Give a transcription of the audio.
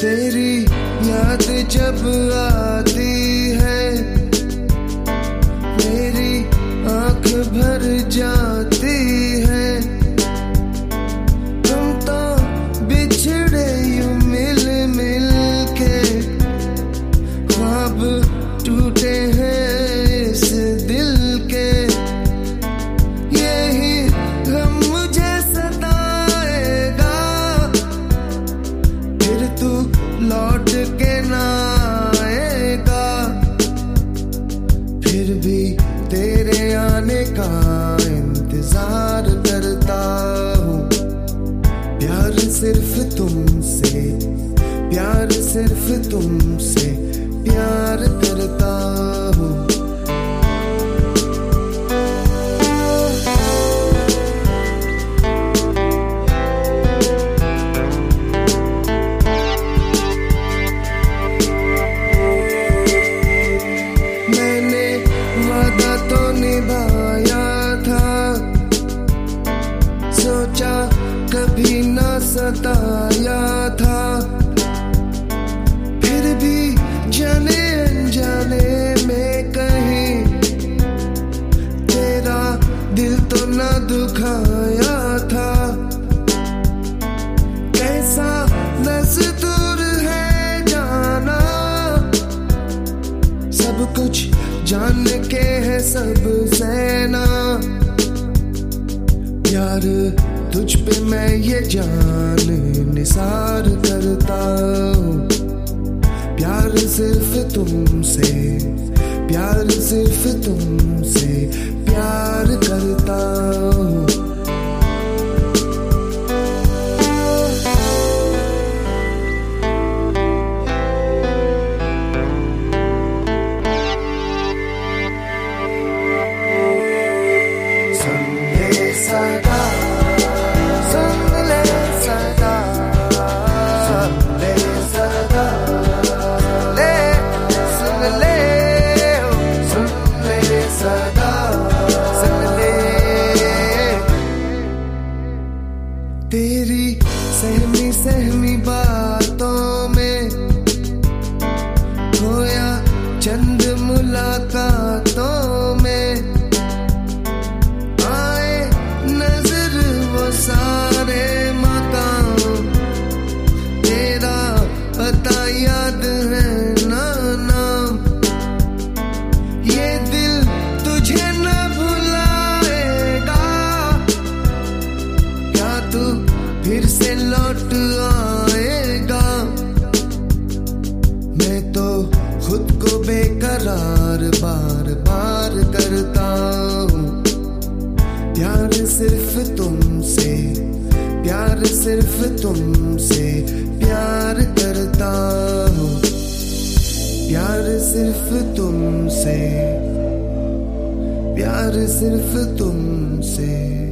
तेरी याद जब आ फिर भी तेरे आने का इंतज़ार करता हूँ। प्यार सिर्फ़ तुमसे, प्यार सिर्फ़ तुमसे प्यार करता हूँ। ना सताया था। फिर भी जाने अनजाने में कहीं तेरा दिल तो ना दुखाया था। कैसा दस्तूर है जाना। सब कुछ जान के है सब सेना। प्यार तुझ पे मैं ये जान निसार करता हूँ। प्यार सिर्फ़ तुमसे, प्यार सिर्फ़ तुमसे प्यार करता हूँ। सुन तेरी सहमी सहमी बातों बेकरार बार बार करता हूँ। प्यार सिर्फ़ तुमसे, प्यार सिर्फ़ तुमसे प्यार करता हूँ। प्यार सिर्फ़ तुमसे, प्यार सिर्फ़ तुमसे।